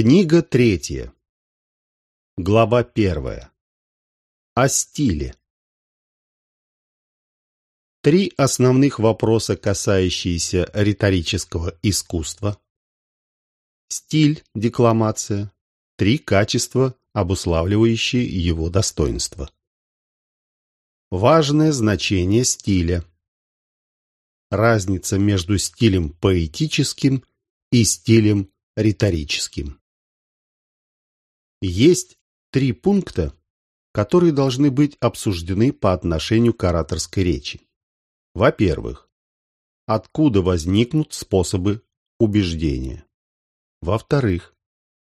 Книга третья. Глава первая. О стиле. Три основных вопроса, касающиеся риторического искусства. Стиль, декламация. Три качества, обуславливающие его достоинство. Важное значение стиля. Разница между стилем поэтическим и стилем риторическим. Есть три пункта, которые должны быть обсуждены по отношению к ораторской речи. Во-первых, откуда возникнут способы убеждения. Во-вторых,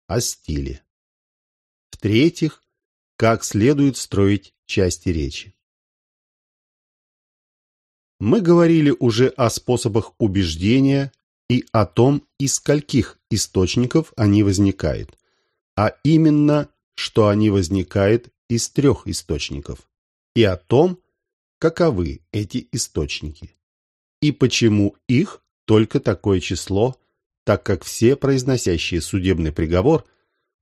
о стиле. В-третьих, как следует строить части речи. Мы говорили уже о способах убеждения и о том, из скольких источников они возникают, а именно, что они возникают из трех источников, и о том, каковы эти источники, и почему их только такое число, так как все произносящие судебный приговор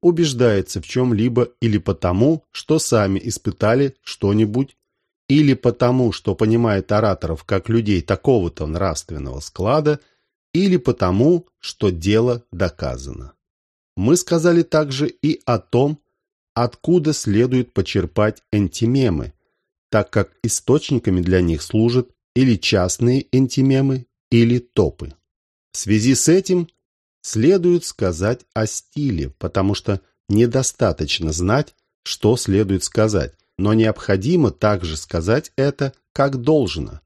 убеждаются в чем-либо или потому, что сами испытали что-нибудь, или потому, что понимают ораторов как людей такого-то нравственного склада – или потому, что дело доказано. Мы сказали также и о том, откуда следует почерпать энтимемы, так как источниками для них служат или частные энтимемы, или топы. В связи с этим следует сказать о стиле, потому что недостаточно знать, что следует сказать, но необходимо также сказать это как должно.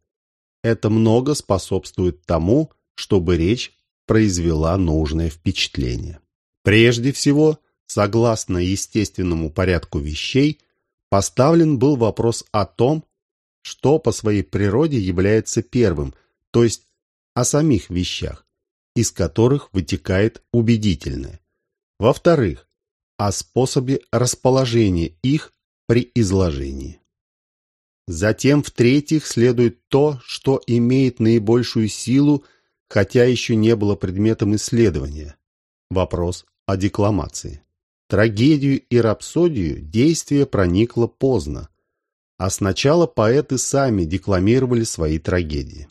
Это много способствует тому, чтобы речь произвела нужное впечатление. Прежде всего, согласно естественному порядку вещей, поставлен был вопрос о том, что по своей природе является первым, то есть о самих вещах, из которых вытекает убедительное. Во-вторых, о способе расположения их при изложении. Затем, в-третьих, следует то, что имеет наибольшую силу – хотя еще не было предметом исследования. Вопрос о декламации. Трагедию и рапсодию действие проникло поздно, а сначала поэты сами декламировали свои трагедии.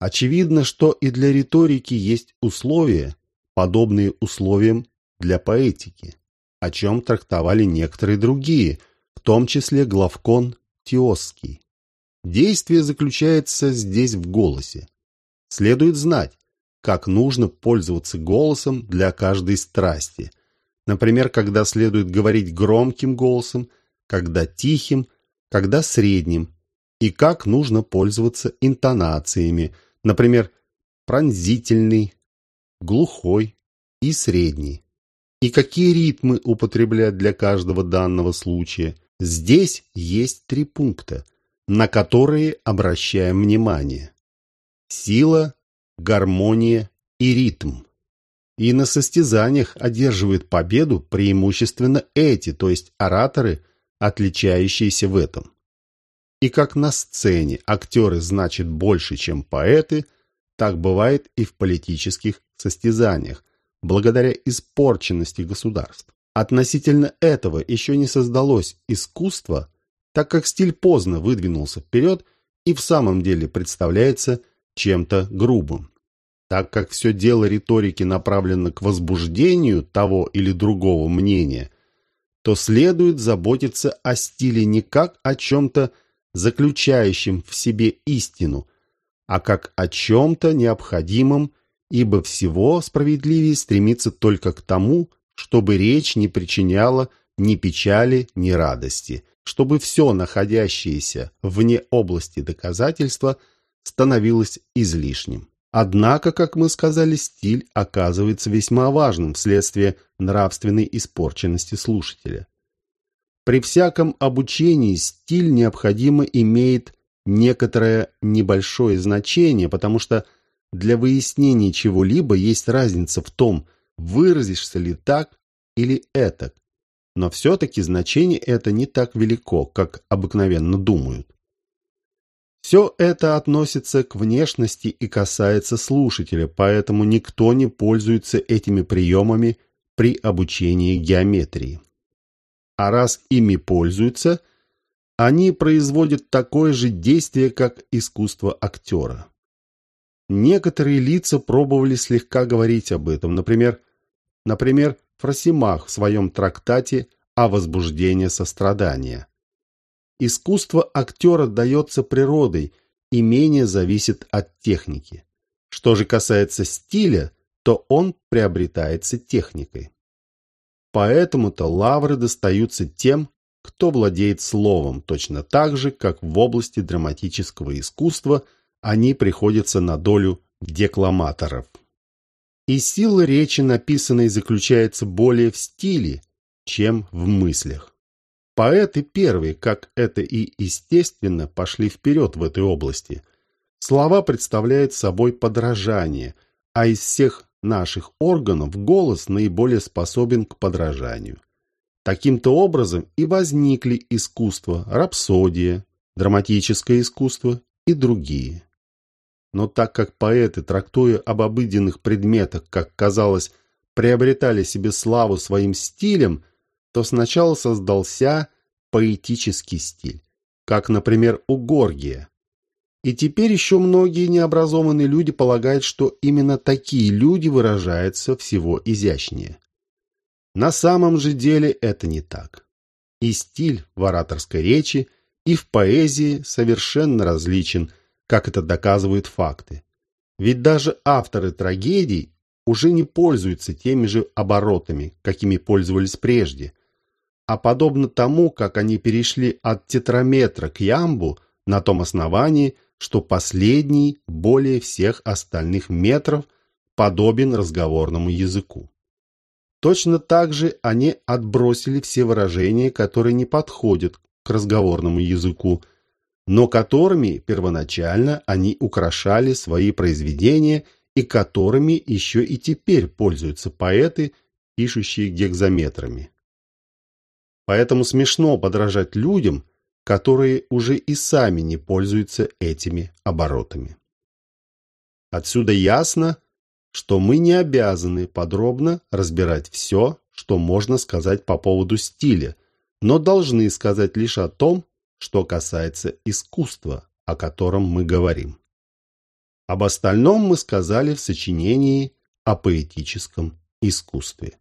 Очевидно, что и для риторики есть условия, подобные условиям для поэтики, о чем трактовали некоторые другие, в том числе Главкон Теосский. Действие заключается здесь в голосе. Следует знать, как нужно пользоваться голосом для каждой страсти. Например, когда следует говорить громким голосом, когда тихим, когда средним, и как нужно пользоваться интонациями, например, пронзительный, глухой и средний. И какие ритмы употреблять для каждого данного случая. Здесь есть три пункта, на которые обращаем внимание сила, гармония и ритм. И на состязаниях одерживают победу преимущественно эти, то есть ораторы, отличающиеся в этом. И как на сцене актеры значат больше, чем поэты, так бывает и в политических состязаниях, благодаря испорченности государств. Относительно этого еще не создалось искусство, так как стиль поздно выдвинулся вперед и в самом деле представляется чем-то грубым. Так как все дело риторики направлено к возбуждению того или другого мнения, то следует заботиться о стиле не как о чем-то заключающем в себе истину, а как о чем-то необходимом, ибо всего справедливее стремиться только к тому, чтобы речь не причиняла ни печали, ни радости, чтобы все находящееся вне области доказательства – становилось излишним. Однако, как мы сказали, стиль оказывается весьма важным вследствие нравственной испорченности слушателя. При всяком обучении стиль необходимо имеет некоторое небольшое значение, потому что для выяснения чего-либо есть разница в том, выразишься ли так или этак. Но все-таки значение это не так велико, как обыкновенно думают. Все это относится к внешности и касается слушателя, поэтому никто не пользуется этими приемами при обучении геометрии. А раз ими пользуются, они производят такое же действие, как искусство актера. Некоторые лица пробовали слегка говорить об этом, например, например, Фросимах в своем трактате о возбуждении сострадания. Искусство актера дается природой и менее зависит от техники. Что же касается стиля, то он приобретается техникой. Поэтому-то лавры достаются тем, кто владеет словом, точно так же, как в области драматического искусства они приходятся на долю декламаторов. И сила речи, написанной, заключается более в стиле, чем в мыслях. Поэты первые, как это и естественно, пошли вперед в этой области. Слова представляют собой подражание, а из всех наших органов голос наиболее способен к подражанию. Таким-то образом и возникли искусства, рапсодия, драматическое искусство и другие. Но так как поэты, трактуя об обыденных предметах, как казалось, приобретали себе славу своим стилем – то сначала создался поэтический стиль, как, например, у Горгия. И теперь еще многие необразованные люди полагают, что именно такие люди выражаются всего изящнее. На самом же деле это не так. И стиль в ораторской речи, и в поэзии совершенно различен, как это доказывают факты. Ведь даже авторы трагедий уже не пользуются теми же оборотами, какими пользовались прежде – а подобно тому, как они перешли от тетраметра к ямбу на том основании, что последний более всех остальных метров подобен разговорному языку. Точно так же они отбросили все выражения, которые не подходят к разговорному языку, но которыми первоначально они украшали свои произведения и которыми еще и теперь пользуются поэты, пишущие гекзаметрами. Поэтому смешно подражать людям, которые уже и сами не пользуются этими оборотами. Отсюда ясно, что мы не обязаны подробно разбирать все, что можно сказать по поводу стиля, но должны сказать лишь о том, что касается искусства, о котором мы говорим. Об остальном мы сказали в сочинении о поэтическом искусстве.